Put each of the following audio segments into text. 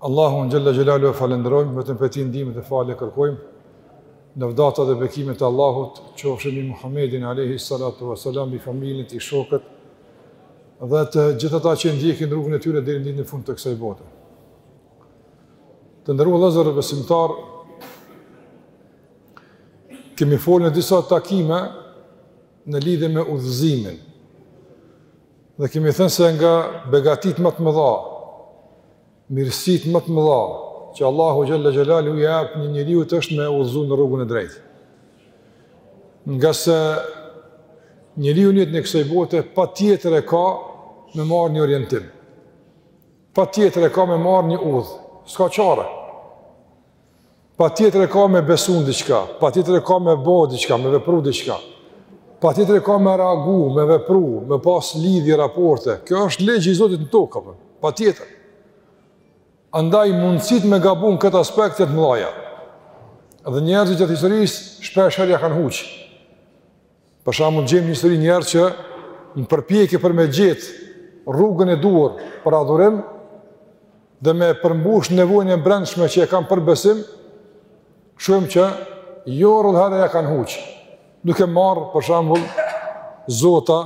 Allahun xhel-le xhelaluhu e falënderojmë, vetëm prej tij ndihmë dhe falje kërkojmë. Lavdata dhe bekimet e Allahut qofshin mbi Muhamedin alejhi salatu ve selam, mbi familjen e tij, shokët dhe të gjithë ata që ndjekin rrugën e tyre deri në fund të kësaj bote. Të nderuar vëllezër besimtarë, kemi fol në disa takime në lidhe me udhëzimin. Dhe kemi thënë se nga begatitë më të mëdha, mirësitë më të mëdha, që Allahu xhel-le xhelaluhu i jep një njeriu është me udhëzu në rrugën e drejtë. Ngase njeriu në jetën e kësaj bote, patjetër e ka me marrë një orientim. Patjetër e ka me marrë një udhë. S'ka çare. Patjetër e ka me besu në diçka, patjetër e ka me bo diçka, me vepru diçka, patjetër e ka me reagu, me vepru, me pas lidhje, raporte. Kjo është ligji i Zotit në tokë, patjetër. Andaj mundësitë me gabu në këtë aspekt janë të mëdhaja. Dhe njerëzit gjatë historisë shpeshherë ia kanë huq. Për shembull, gjejmë në histori njerëz që në përpjekje për me gjetë rrugën e duhur për adhurim dhe me përmbush nevojën e brendshme që e kanë për besim, shumë, që jo rrallëherë ia kanë huq, duke marrë, për shembull, zota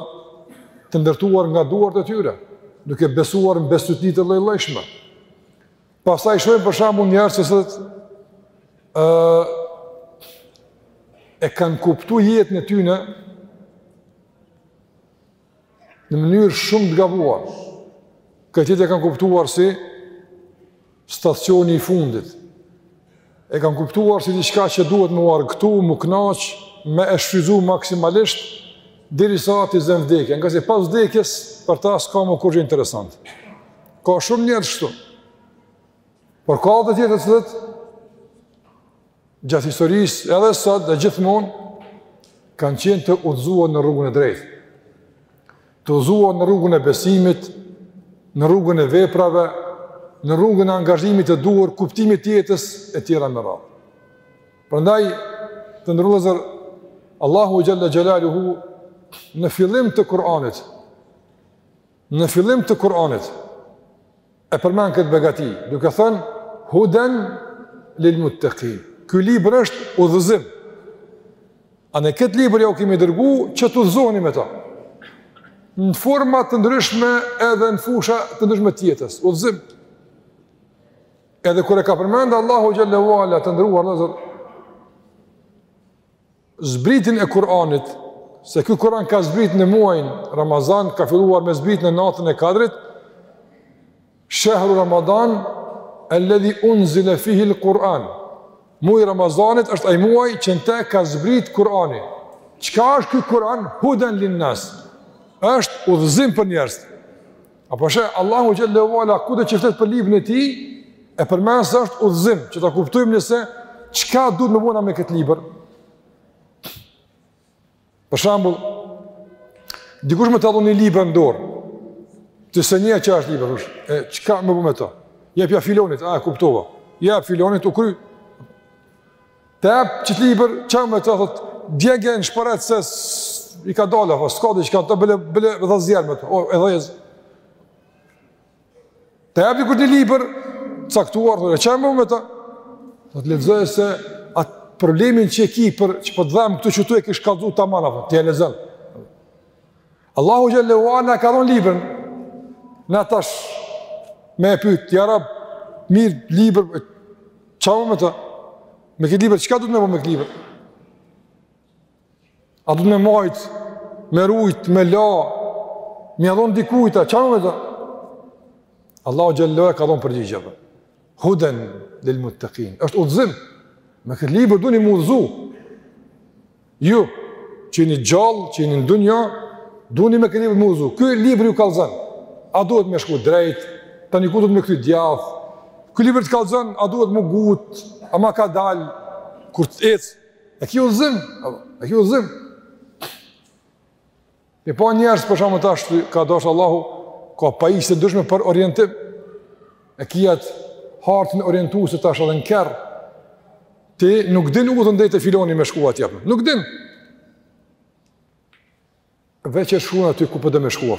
të ndërtuar nga duart e tyre, duke besuar në bestytni të llojllojshme. Pastaj shohim për shembull njerëz të cilët e kanë kuptu jetën e tyre në mënyrë shumë të gabuar. Këtë jetë e kanë kuptuar si stacioni i fundit. E kanë kuptuar si diçka që duhet me marrë këtu, m'u knaq, me e shfrytëzu maksimalisht, derisa t'i zen vdekja, ngase pas vdekjes, për ta s'ka më kurgjë interesant. Ka shumë njerëz kshtu, por ka edhe të tjerë të cilët, gjatë historisë edhe sot dhe gjithmonë, kanë qenë të udhëzuar në rrugën e drejtë. Të udhëzuar në rrugën e besimit, në rrugën e veprave, në rrugën e angazhimit të duhur, kuptimit të jetës e tjera me radhë. Prandaj të nderuar vëllezër, Allahu xhel-le xhelaluhu në fillim të Kur'anit. Në fillim të Kur'anit e përmend këtë begati, duke thënë huden lil muttaqin. Ky libër është udhëzim. Ani këtë libër jua kemi dërgu që të udhëzoheni me ta. Në forma të ndryshme edhe në fusha të ndryshme të jetës. Udhëzim. Edhe kur e ka përmend Allahu xhel-le ve ala të nderuar vëllezër, Zbritjen e Kur'anit, se ky Kur'an ka zbrit në muajin Ramazan, ka filluar me zbrit në natën e Kadrit. Shahru Ramadan alladhi unzila fihi al-Quran. Muaji Ramazanit është ai muaj që në të ka zbrit Kur'ani. Çka është ky Kur'an? Hudan lin-nas. Është udhëzim për njerëz. Apo sheh, Allahu xhele ve ala, kudo që flet për librin e tij, e përmen se është udhëzim, që ta kuptojmë ne se, çka duhet me bo na me këtë libër? Për shambull, dikush me ta dhon ni libër në dorë, të thot nje qe është libër, e çka me bo me të? Jepja filanit, a e kuptova, jepja filanit u kry, Të jap qit libër, ça me bo me të thot, djege në shporet se i ka dal apo s'ka diç ka të bële bële dha zjarr me të. O e dhojës. Të jap dikush një libër të caktuar, e ça me bo me të. Lexoje se at problemin që e ki për çpo të dhem këtu ta ka kallzu tamam apo ti e lexon. Allahu xhele ve ala ka dhënë librin. Na tash me e pyet ja Rab mir libër ça me bo me të. Me këtë libër çka duhet me bo me këtë libër? A duhet me majt me rujt me la me ja dhon dikujt a ça me bo me të. Allahu xhele ve ala ka dhënë përgjigje. Huden lil muttaqin. Është udhzim. Me këtë libër duhni me u udhzu. Ju, që jeni gjallë, që jeni në dunja, duhni me këtë libër me u udhzu. Ky libër ju kallzon. A duhet me shku drejt? Tani ku duhet me kthy djatht? Ky libër të kallzon, a duhet me u ngut? A ma kadal kur të ecë? E kjo udhëzim. E kjo udhëzim. Po njerëz për shembull tash ka dashtë Allahu, ka pajisje të ndryshme për orientim, e ki at hartën orientuese tash edhe në kerr, ti nuk din udhën dej te filani me shku atje, nuk din, veç e shkrun aty ku po do me shku,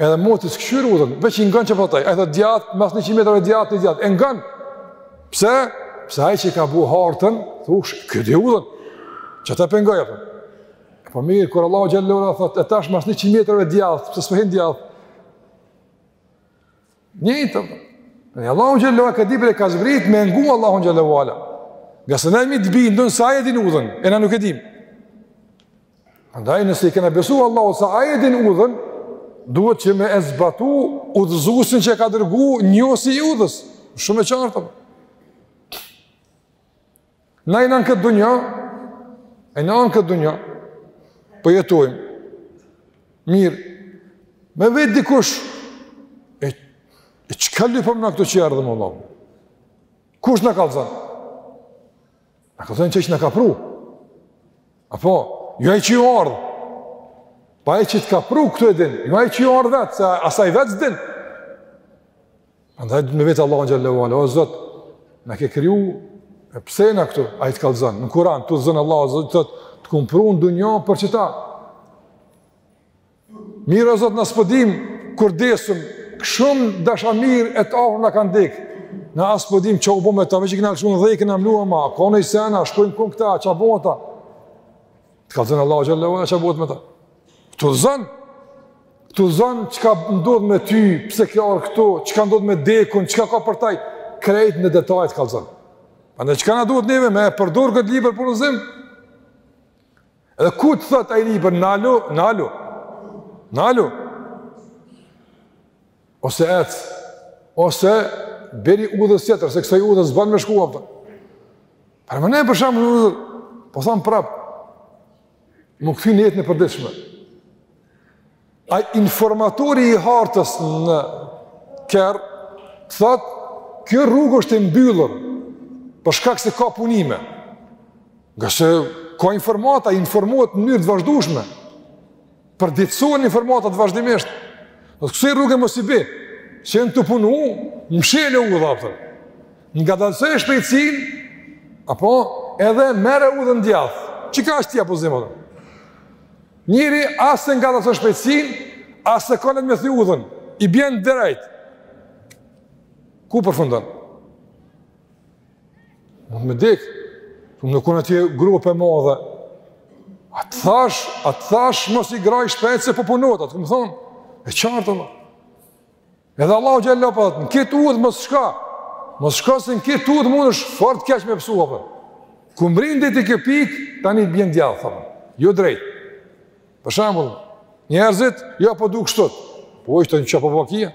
Edhe mo ti s'kqyr udhën, veç i ngon çka po thotë ai. Ai thotë djatht, mas 100 metrave djatht, djatht. E ngon. Pse? Se ai që e ka bo hartën, thush, ky di udhën. Ça ta pengoj apo? Po mirë, kur Allahu xhele ta thotë, e tash mas 100 metrave djatht, pse s'po hin djatht? Njëjtë. Allahu xhele ve ala kët libër e ka zbrit me ngu Allahun xhele ve ala. Ngase na jemi të bindun se ai e din udhën, e na nuk e dim. Andaj nëse i kena besu Allahut se ai e din udhën, duhet që me e zbatu udhëzuesin që e ka dërgu njohësi i udhës. Shumë e qartë. Na jena në këtë dunja, jena në këtë dunja, po po jetojmë, mirë, me vetë dikush, e, e çka lypim na këtu që erdhëm vallë? Kush na kallzon? Na kallzon ai që na ka pru. Apo, jo ai që u ardhë. Po ai që të ka pru këtu e din, jo ai që u ardhë vetë, se as ai vetë s'din. Andaj me vetë Allahun xhelle ve ala, o Zot, na ke kriju e pse jena këtu? Ai të kallzon. Në Kur'an të kallzon Allahu thot, të kam pru n'dunja për qita. Mirë o Zot na s'po dim kur desim, shumë dashamirë e të afërt na kanë dek. Na as po dim çka u bë me ta, veç i kena lëshu n'dhe, i kena mlu, ama a ka najsen, a shkojnë kun këta, çka u bë me ta. Të kallzon Allahu xhelle ve ala, çka bëhet me ta? Të kallzon, të kallzon çka ndodh me ty, pse ke ardhë këtu, çka ndodh me dekun, çka ka përtej, krejt në detaje të kallzon. Prandaj çka na duhet neve me e përdorë këtë libër për udhëzim? Edhe ku të thot ai libër, nalu, nalu, nalu. Ose ec, ose bjeri udhës tjetër, se kësaj udhës s'ban me shku, a kupton. Për më ne për shembull udhën, po tham prap, me u kthy në jetën e përditshme. Ai informatori i hartës në kerr, të thotë, kjo rrugë është e mbyllur, për shkak se ka punime. Ngase ka informata, informohet në mënyrë të vazhdushme. Përditësohen informatat vazhdimisht. Thotë kësaj rruge mos i bjer. Që janë tu punu, mshelë udha, a kupton. Ngadalësoje shpejtësinë, apo edhe merre udhën në djathtë. Çka është tja pozim, ato? Njeri as s'e ngadalëson shpejtësinë, as s'e ka nijet me kthy udhën. I bjen drejt. Ku përfundon? Mund me dek, unë nuk unë atje gropë e madhe, a të thash, a të thash mos i grah shpejt se po punohet, po a të kam thanë, e qështu Allah. Edhe Allahu xhelle ve ala po thot, në këtë udhë mos shko, mos shko se në këtë udhë mundesh fort keq me pësu, apo. Kur mërrin ti n'këtë pikë, tani të bjen djallë, thëmë, jo drejt. Për shembull, njerëzit, jo po du kështu, po është të në që po po kia,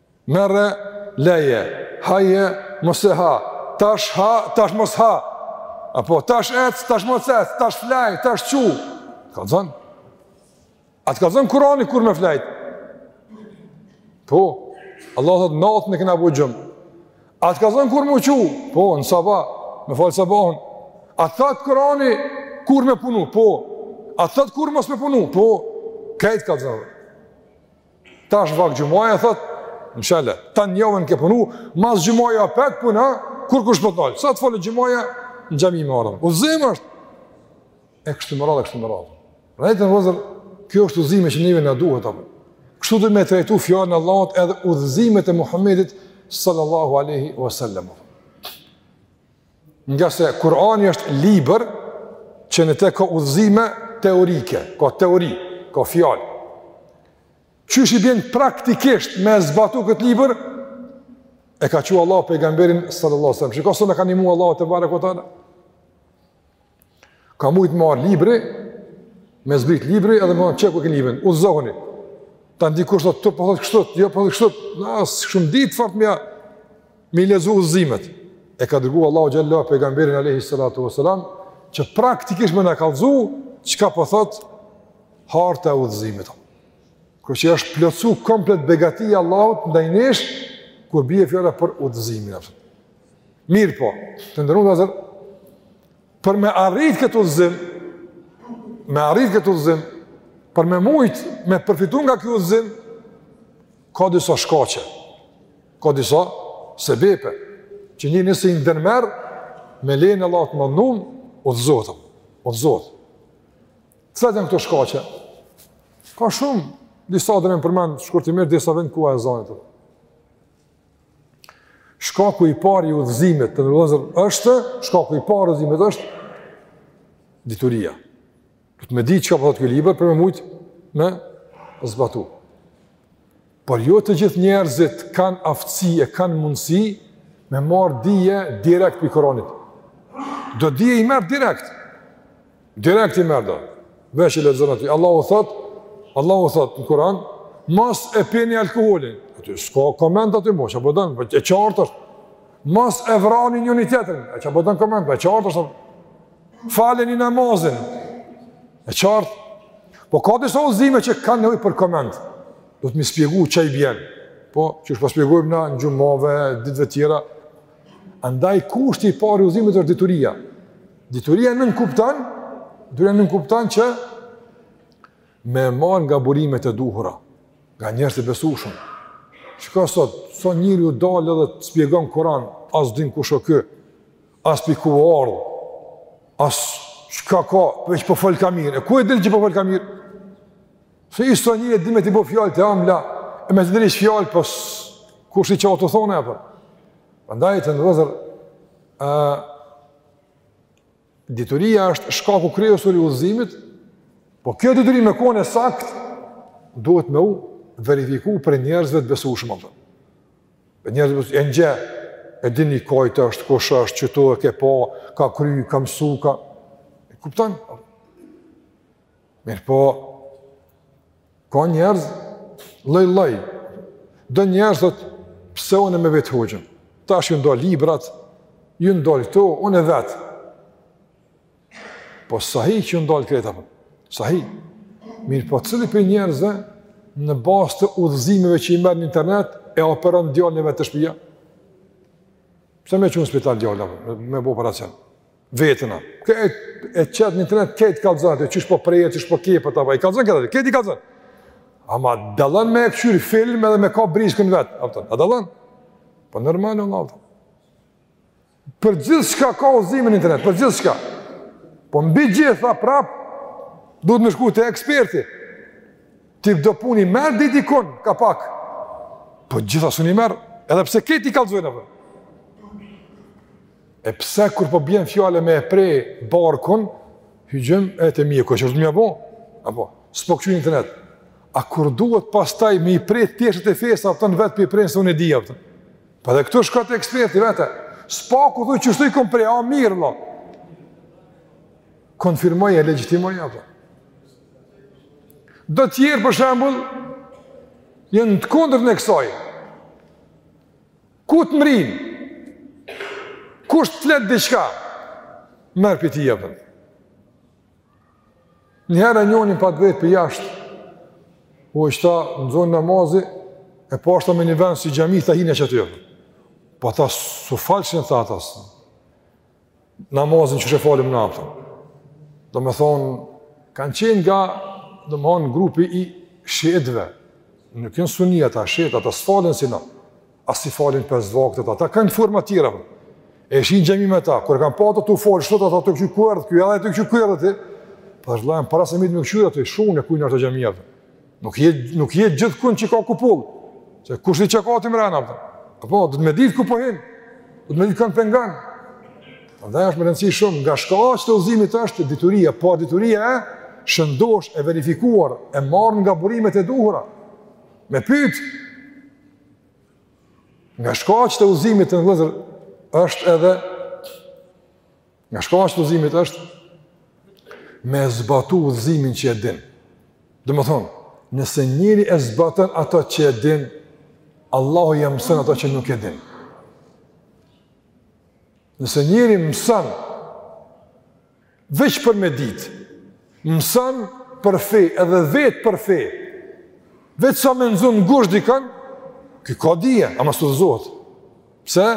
Merre, leje, haje, mos e ha, tash ha, tash mos ha. Apo tash ec, tash mos ec, tash flej, tash çu. Të kallzon. A të kallzon Kurani kur me flejt? Po. Allahu thot natën e kena bë gjumë. A të kallzon kur me u çu? Po, në sabah, me fal sabahun. A thot Kurani kur me punu? Po. A thot kur mos me punu? Po. Krejt kallzon. Tash vakt xhumaja thot, inshallah, tan javën ki punu, mas xhumaje pret puna, kur kush po dal. Sa të falet xhumaja në xhami me ardh. Udhëzim është. E kështu me radhë, kështu me radhë. Pra të nderum vëllezër, kjo është udhëzimi që neve na duhet, apë. Kështu do me trajtu fjalën e Allahut edhe udhëzimet e Muhammedit sallallahu aleyhi wa sallam. Ngase Kurani është libër që në te ka udhëzime teorike, ka teori, ka fjalë. Qysh i bjen praktikisht me e zbatu këtë libër, e ka çu Allahu pejgamberin sallallahu alejhi we sallam. Shiko sa na ka nihmu Allahu tebareke we teala. Ka mujtë ardh libri, me zbrit libri edhe me thon qe këtë librin. Udhëzohuni. Tani dikush thot po thotë kështu, jo po thotë kështu. Na s'kemi dit fort mirë me lexu udhëzimet. E ka dërgu Allahu xhallahu pejgamberin alayhi salatu wasalam që praktikisht me na kallzu çka po thot harta e udhëzimit. Kështu që është plotsu komplet begatia e Allahut ndaj nesh kur bie fjala për udhëzimin. Mirëpo, të nderum vëllezër, për me arrit këtë udhëzim, me arrit këtë udhëzim, për me mujt me përfitu nga ky udhëzim, ka disa shkaqe, ka disa sebepe, që njeri nëse i ndërmerr, me lejen e Allahut të madhnum, udhëzohet, udhëzohet. Cilat janë këto shkaqe? Ka shumë, disa do me i përmend, shkurtimisht, disa veç pak u ezanit. Shkaku i parë i udhëzimit të nderum vëllezër është, shkaku i parë udhëzimit është dituria. Duhet me dit çka po thot ky libër për me mujtë me zbatu. Por jo të gjithë njerëzit kanë aftësi e kanë mundësi me marr dije direkt prej Kuranit. Do dije i merr direkt. Direkt i merr do, veç i lexon aty. Allahu thot, Allahu thot në Kur'an, mos e pini alkoolin. Aty s'ka koment aty more, ça po don, po e qartë është. Mos e vrani njëri-tjetrin. A çfarë po don koment, po e qartë është. Faleni namazin. E qartë. Po ka disa udhëzime që kanë nevojë për koment. Duhet me i shpjegu qysh i vjen. Po, qysh po shpjegojmë na xhumave, ditëve tjera. Andaj kushti i parë i udhëzimit është dituria. Dituria nënkupton, dituria nënkupton që me marr nga burimet e duhura, nga njerëz të besueshëm. Çka sot, çdo njeri u dal edhe të shpjegon Kur'an, as din kush është ky, as pi ku o ardh, as çka ka, veç po fol ky mirë. E ku e din që po fol ky mirë? Se sot njeri din me t'i thon fjalë të ëmbla, e me zëri fjalë po kush i çau të thonë apo. Prandaj të nderum ë Dituria është shkaku kryesor i udhëzimit, po kjo dituri me konë e saktë, duhet me u verifiku prej njerëzve të besueshëm, apo. Prej njerëzve të besu, e njeh, e din i kujt është, kush është, qëtu e ke pa, ka kry, ka mësu, ka... Kupton? Mirëpo ka njerëz lloj-lloj. Do njerëz sot pse unë me vetë hoxhën. Tash jon dal librat, jon dal këto, unë vet. Po sahi që jon dal këta. Po. Sahi. Mirëpo cili prej njerëzve në bazë të udhëzimeve që i merr në internet e operon djalin e vet te shpija. Pse me çu n'spital djalin me, me bë operacion? Vetën atë. Këtë e qet në internet, këtë e kallëzon atë, qështu po prehet, qështu po kje, për të bajë, i kallëzon këtë atë, këtë i kallëzon. A ma dalën me e këqyr ni film edhe me kap briskun vetë, a kupton, a dalën? Po normal e lavë. Për gjithçka ka udhëzime n'internet, për gjithçka. Po megjithatë prapë, duhet me shku te eksperti. Ti do punë i merr, din dikun, ka pak. Po gjitha s'un i merr, edhe pse këta i kallëzojnë ato. E pse kur po vjen fjala me e pre barkun, hygjëm e te mjeku, qështu m'ja bo, apo, s'po këqyr internet, a kur duhet pastaj me i pre çështjet e fesë, a kupton, vetë po i pren se unë e di, a kupton. Po edhe këtu shko te eksperti vete, s'paku thuj qështu i kom pre, a mirë, jo. Konfirmoje, legjitimoje, a kupton. Do tjerë, për shembull, janë të kundërtën e kësaj. Ku të mrin? Kush të flet diçka? Merr prej tij jepën. Njëherë e njoni m'pat vetë prej jashtë, u e qëta na zuni namazi, e pashë tha një vend si xhami, tha hina qaty. Po ata s'u falshin tha ata s. namazin qysh e falim na, a kupton. Do me thonë, kanë qenë nga, do me thonë, grupi i shiitëve, nuk jon suni ata, shiitët, ata s'falen si na, as s'i falin pesë vaktet, ata kanë forma tjera, apo. e shi në xhami me ta, kur i kam pa tu u falë, thotë ata të këqy kuerët, kjo edhe të këqy kuerët, për është lajnë, para se mitë me këqyra të i shunë, e kujna është xhamia. Nuk hihet gjithkund që ka kupolë. Se kushedi çka ka aty mrena apo? Apo duhet me ditë ku po hin? Duhet me ditë kan pe ngon. Prandaj është me rëndësi shumë. Nga shkaqet e udhëzimit është dituria, po dituria e shëndosh e verifikuar, e marrë nga burimet e duhura. Me pyet. Nga shkaqet e udhëzimit vëllezër është edhe Nga shkallët e udhëzimit është me zbatu udhëzimin që e din. Domethënë, nëse njeri e zbaton ato që e din, Allahu ja mëson ato që nuk e din. Nëse njeri mëson, veç për me ditë, Mëson për fe edhe vet për fe. Veç sa me nxan ngusht dikën, ky ka dije, ama s'është i zoti. Pse?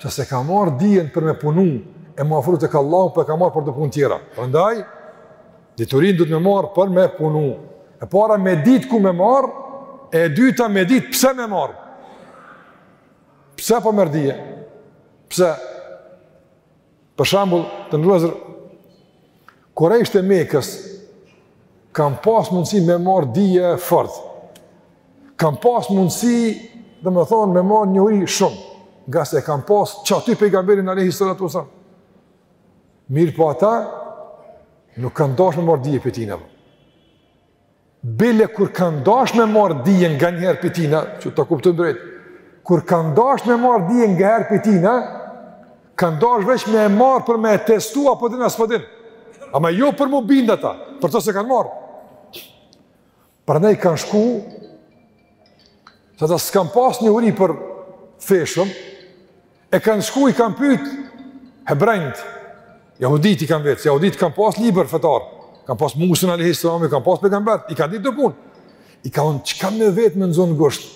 Se s'e ka marrë dijen për me punu, e m'u afru tek Allahu, po e ka marrë për do punë tjera. Prandaj, diturinë duhet me marrë për me punu. E para me ditë ku me marrë, e dyta me ditë pse me marrë. Pse po merr dije? Pse? Për shembull, të nderuar, kurejshët e Mekës kanë pas mundësi me marr dije fort. Kanë pas mundësi, domethënë, me marr njohuri shumë, ngase kanë pas qaty pejgamberin alejhi salatu ve selam. Mirëpo ata nuk kanë dashtë me marr dije pi tina. Bile kur kanë dashtë me marr dije nga një herë pi tina, që ta kuptojmë drejt. Kur kanë dashtë me marr dije nga herë pi tina, kanë dashtë veç me marr për me e testu a po din a s'po din. Ama jo për m'u bind ata, për to s'e kanë marr. Prandaj kanë shku se ata s'kan pas njohuri për fe shumë, E kanë shku i kanë pyt hebrenjtë, jahudit i kanë vet, jahudit kanë pas libër fetar, kanë pas Musën alejhi selam, kanë pas pejgamberët, i kanë ditë kto punë. I kanë thanë, çka me vet me nxan ngusht?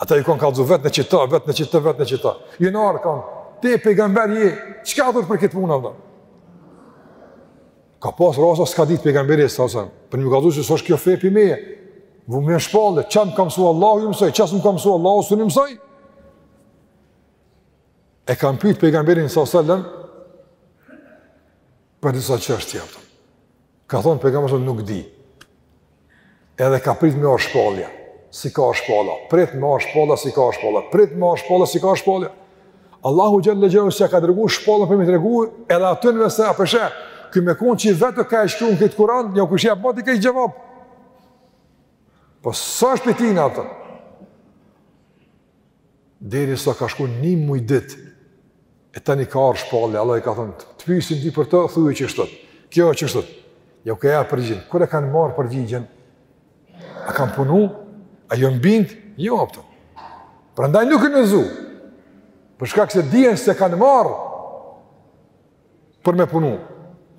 Ata i kanë kallëzu vetne qita, vetne qita, vetne qita. Janë ardhë, kanë thanë, ti pejgamber je, çka thue për këtë punë, Allah? Ka pas raste s'ka ditë pejgamberi a.s., për me kallëzu që s'osht kjo fe pi meje, vjen me shpallje, çka më ka msu Allah, ju mësoj, çka s'më ka msu Allah, s'ju mësoj? E kanë pyet pejgamberin alejhi selam për disa çështje ato. Ka thon pejgamberi nuk di. Edhe ka prit me ardh shpallja, s'i ka shpallë, prit me shpallë, s'i ka shpallë, prit me shpallë, s'i ka shpallë. Allahu xhel-le xhelal s'e ka dërgu shpalljen për me tregu, edhe atyne se a po sheh. Ky me kon që vetë ka shkruar këtë Kur'an, njëkësht ia jep aty këtë xhevap. Po sa është pi tina ato? Derisa ka shku një muj dit, e tani ka ardhë shpallja, Allah i ka thënë, të pyesin ti për të, thuju qishtu. Kjo qishtu. Jau ka jep përgjigjen. Kur e kanë marrë përgjigjen, a kanë punu, a janë bind, jo apet. Prandaj nuk e nxunë, për shkak se dijen s'e kanë marrë për me punu.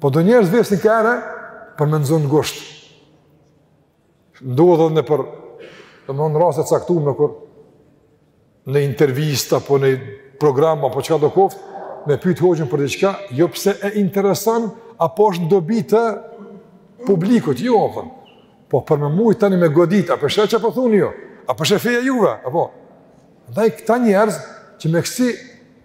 Po do njerëz vesin nakerë, për me nxan ngusht. Ndodh edhe nëpër, domethënë raste të caktume kur, në intervistë, apo në program, apo çkado koftë, me pytë hoxhën për diçka, jo pse e intereson, apo është në dobi të publikut, jo, apo, po për me mujtë tani me godit, a po sheh çka po thuni ju, a po sheh feja juve, apo, ndaj këta njerëz, që me kësi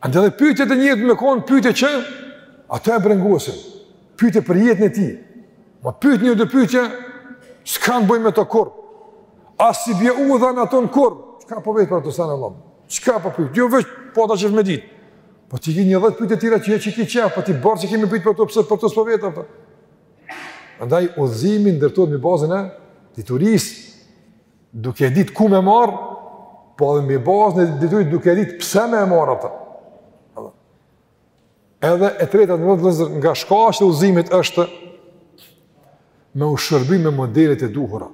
Andaj edhe pytjet e njerit me konë pytje që, ato e brengosin, pytje për jetën e tij. Me pytë nja do pytje, s'kanë të bëjnë me të kurrë, as i bje udha në ato kurrë, çka po vet për ato sene e lomë, çka po pyt, jo veç, po du qashtu me ditë. Po ti ki nja dhetë pytje tjera që jo që ki qef, po ti borxh e ki me pytë për ato, pse për ato s'po vet, apo. Andaj, udhëzimi ndërtohet mbi bazën e diturisë, Duke e ditë ku me e marrë, po edhe mbi bazën e diturisë duke e ditë pse me e marrë atë. Edhe e treta domethënë nga shkaqet e udhëzimit është me u shërby me modelet e duhura.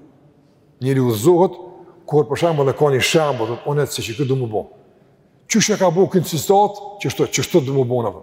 Njeri udhëzohet, kur për shembull e ka një shembull, edhe thotë si qeky du m'u bo. Qysh e ka bo ky n'ksi situate, qashtu du me bo në dhe.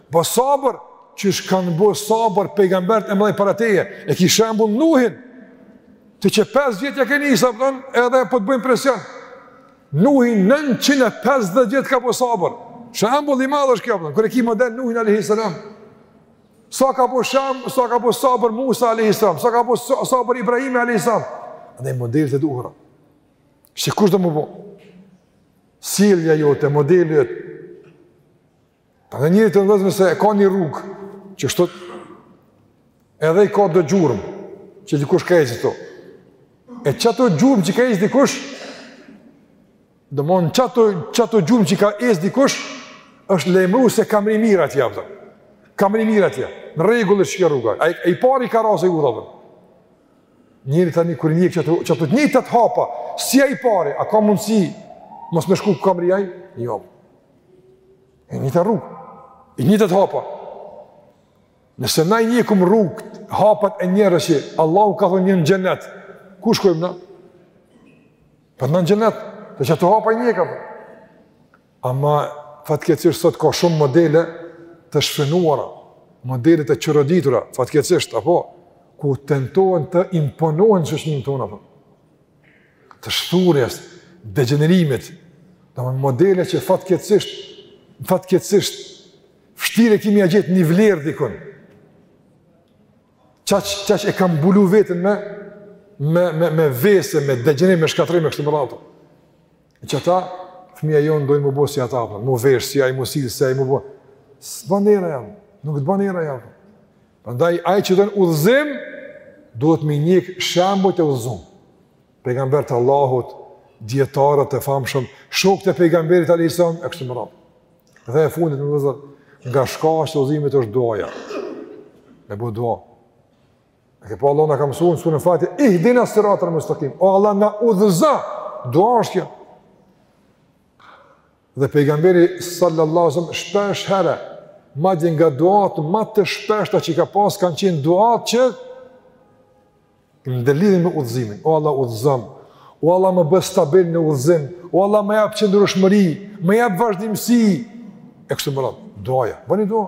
Bo sabër, qysh kanë bo sabër pejgamberët e mëdhej para teje, e ki shembull Nuhin, ti qe 5 vjet e ke nisë, pëton, edhe po të bëjnë presion. Nuhi 950 vjet ka bo sabër, shembull i madh është kjo, pëton, kur e ki model Nuhin a.s. Sa ka bo shem, sa ka bo sabër Musa a.s. Sa ka bo sabër Ibrahimi a.s. Andaj modelet e duhura. Si kush do m'u bo? Sjellja jote, modelet, A dhe njeri ta zëmë se e ka një rrugë, qështu, edhe i ka do gjurmë, që dikush ka ecë aty. E qëto gjurmë që ka ecë dikush, domethonë qëto, qëto gjurmë që ka ecë dikush, është lajmëru se ka mrri mirë atje, dhe. ka mrri mirë atje, në rregull qekjo rruga, ai i pari ka rase i u dhe. Njeri tani kur i njek qato qato të njëjtat hapa, si ai i pari, a ka mundsi mos me shku ku ka mrri ai? Jo. E njëjta rrugë, të njëjtat hapa. Nëse na i njekim rrugë, hapat e njerëzve që Allahu ka thonë janë në xhennet, ku shkojmë na? Prap në xhennet, se qato hapa i njek, apo. Ama, fatkeqësisht, sot ka shumë modele të shfrenuara, modele të çoroditura, fatkeqësisht, apo, ku tentohen të imponohen shoqnive tona, apo. të shthurjes, degjenerimit, domethënë modele që fatkeqësisht, fatkeqësisht, fshtirë e ki me ja gjetë një vlerë dikun, qaq, qaq e kanë mbulu veten me, me, me, me vese, me degjenerim, me shkatrrim, me kështu me radhë. E qëta, fëmija jonë dojnë m'u bo si ata, m'u veshë si ai, m'u sillë si ai, m'u bo, së banera jam, nuk të banera jam, Prandaj ai që don udhëzim duhet me njek shembujt e udhëzum. Pejgamberët e Allahut, dietarët e famshëm, shokët e pejgamberit alayhis salam e kështu me radhë. Dhe e fundit me vëzhgim nga shkaqet e udhëzimit është duaja. Me bo dua. A ke pa Allah na ka mësuar suren Fatiha ihdina siratal mustaqim. O Allah na udhëzo. Dua është kjo. Dhe pejgamberi sallallahu alajhi wasallam shpesh herë madje nga duatë ma të shpeshta që i ka pas kanë qenë duatë që ndërlidhen me udhëzimin. O Allah udhëzom. O Allah më bën stabil në udhëzim. O Allah më jap qëndrueshmëri, më jap vazhdimësi. E kështu me radhë, duaja. Bëni dua.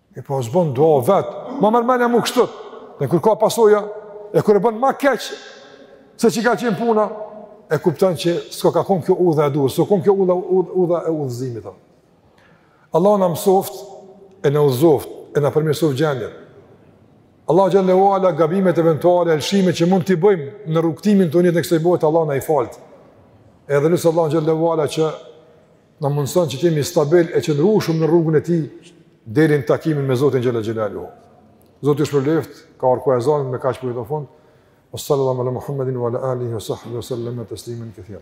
E po s'bën dua vetë, ma merr menja mu kështu, dhe kur ka pasoja, e kur e bon ma keq, se që ka qenë puna, e kuptan që s'ka konë kjo udha e duhur, s'ka konë kjo udha e udhëzimit. Allahu na mësoftë, e na udhëzoftë, e na përmirësoftë gjendjen. Allahu xhel-le ue ala gabimet eventuale, e lëshimet që mund t'i bëjmë në rrugëtimin tonë të kësaj bote, Allahu na i faltë. Edhe lusim Allahun xhel-le ue ala që Na mundësojë që të jemi stabil e qëndrueshëm në rrugën e tij deri në takimin me Zotin Xhel-le Xhelaluhu. Zoti ju shpërbleftë, ka arku e zonë me kaq përfundojmë. Sallallahu ala Muhammedin wa ala alihi wa sahbihi wa sallam taslimen kathira.